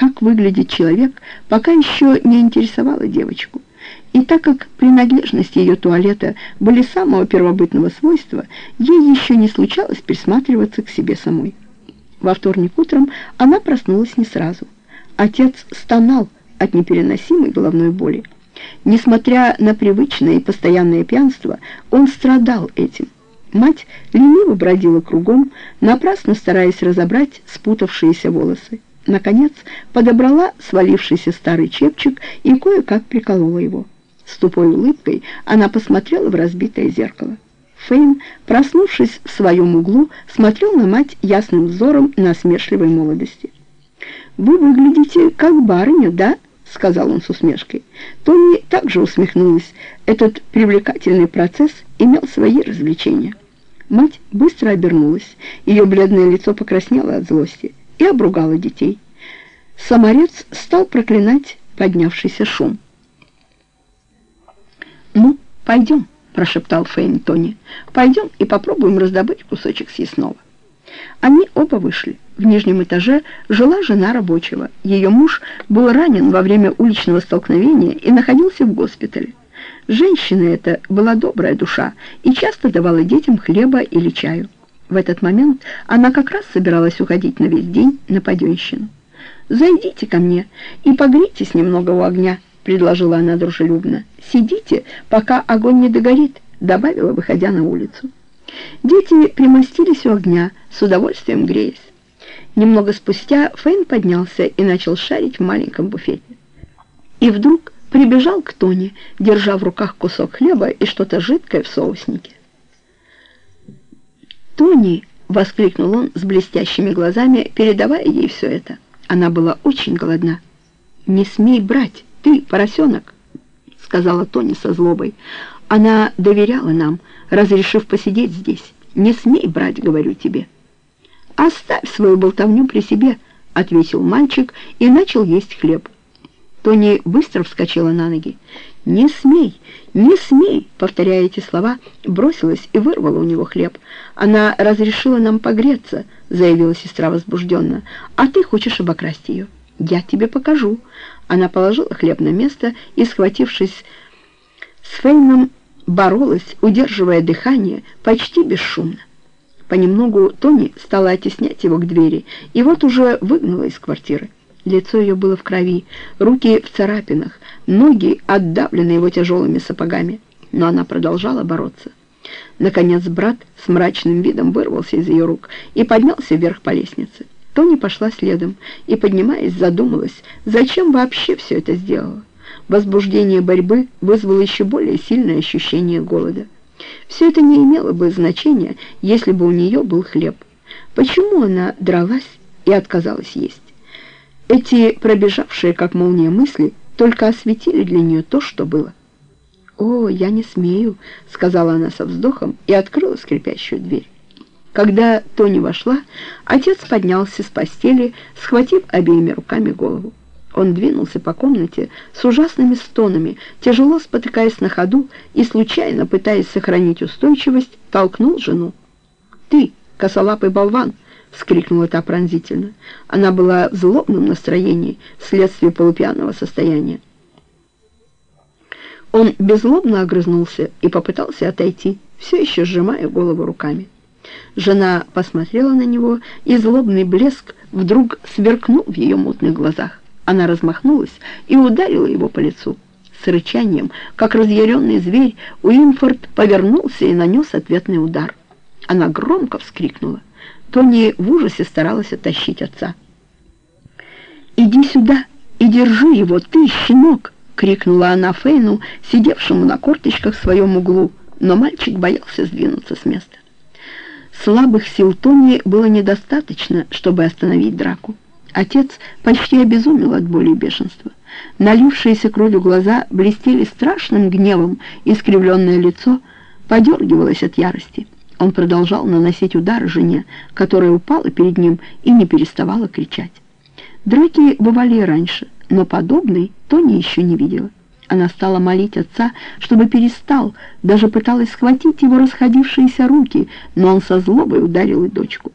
как выглядит человек, пока еще не интересовала девочку. И так как принадлежности ее туалета были самого первобытного свойства, ей еще не случалось присматриваться к себе самой. Во вторник утром она проснулась не сразу. Отец стонал от непереносимой головной боли. Несмотря на привычное и постоянное пьянство, он страдал этим. Мать лениво бродила кругом, напрасно стараясь разобрать спутавшиеся волосы. Наконец подобрала свалившийся старый чепчик и кое-как приколола его. С тупой улыбкой она посмотрела в разбитое зеркало. Фейн, проснувшись в своем углу, смотрел на мать ясным взором насмешливой молодости. «Вы выглядите как барыня, да?» — сказал он с усмешкой. Тони также усмехнулась. Этот привлекательный процесс имел свои развлечения. Мать быстро обернулась. Ее бледное лицо покраснело от злости и обругала детей. Саморец стал проклинать поднявшийся шум. «Ну, пойдем», — прошептал Фейн Тони. «Пойдем и попробуем раздобыть кусочек съестного». Они оба вышли. В нижнем этаже жила жена рабочего. Ее муж был ранен во время уличного столкновения и находился в госпитале. Женщина эта была добрая душа и часто давала детям хлеба или чаю. В этот момент она как раз собиралась уходить на весь день на паденщину. «Зайдите ко мне и погрейтесь немного у огня», — предложила она дружелюбно. «Сидите, пока огонь не догорит», — добавила, выходя на улицу. Дети примостились у огня, с удовольствием греясь. Немного спустя Фейн поднялся и начал шарить в маленьком буфете. И вдруг прибежал к Тони, держа в руках кусок хлеба и что-то жидкое в соуснике. «Тони!» — воскликнул он с блестящими глазами, передавая ей все это. Она была очень голодна. «Не смей брать, ты, поросенок!» — сказала Тони со злобой. «Она доверяла нам, разрешив посидеть здесь. Не смей брать, говорю тебе». «Оставь свою болтовню при себе», — ответил мальчик и начал есть хлеб. Тони быстро вскочила на ноги. «Не смей, не смей!» Повторяя эти слова, бросилась и вырвала у него хлеб. «Она разрешила нам погреться», — заявила сестра возбужденно. «А ты хочешь обокрасть ее? Я тебе покажу». Она положила хлеб на место и, схватившись с Фейном, боролась, удерживая дыхание, почти бесшумно. Понемногу Тони стала оттеснять его к двери, и вот уже выгнала из квартиры. Лицо ее было в крови, руки в царапинах, ноги отдавлены его тяжелыми сапогами. Но она продолжала бороться. Наконец брат с мрачным видом вырвался из ее рук и поднялся вверх по лестнице. Тони пошла следом и, поднимаясь, задумалась, зачем вообще все это сделала. Возбуждение борьбы вызвало еще более сильное ощущение голода. Все это не имело бы значения, если бы у нее был хлеб. Почему она дралась и отказалась есть? Эти пробежавшие, как молния, мысли только осветили для нее то, что было. «О, я не смею», — сказала она со вздохом и открыла скрипящую дверь. Когда Тони вошла, отец поднялся с постели, схватив обеими руками голову. Он двинулся по комнате с ужасными стонами, тяжело спотыкаясь на ходу и, случайно пытаясь сохранить устойчивость, толкнул жену. «Ты, косолапый болван!» — вскрикнула та пронзительно. Она была в злобном настроении вследствие полупьяного состояния. Он беззлобно огрызнулся и попытался отойти, все еще сжимая голову руками. Жена посмотрела на него, и злобный блеск вдруг сверкнул в ее мутных глазах. Она размахнулась и ударила его по лицу. С рычанием, как разъяренный зверь, Уинфорд повернулся и нанес ответный удар. Она громко вскрикнула. Тони в ужасе старалась оттащить отца. «Иди сюда и держи его, ты, щенок!» — крикнула она Фейну, сидевшему на корточках в своем углу, но мальчик боялся сдвинуться с места. Слабых сил Тони было недостаточно, чтобы остановить драку. Отец почти обезумел от боли и бешенства. Налившиеся кровью глаза блестели страшным гневом, искривленное лицо подергивалось от ярости. Он продолжал наносить удары жене, которая упала перед ним и не переставала кричать. Драки бывали раньше, но подобной Тони еще не видела. Она стала молить отца, чтобы перестал, даже пыталась схватить его расходившиеся руки, но он со злобой ударил и дочку.